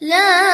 لا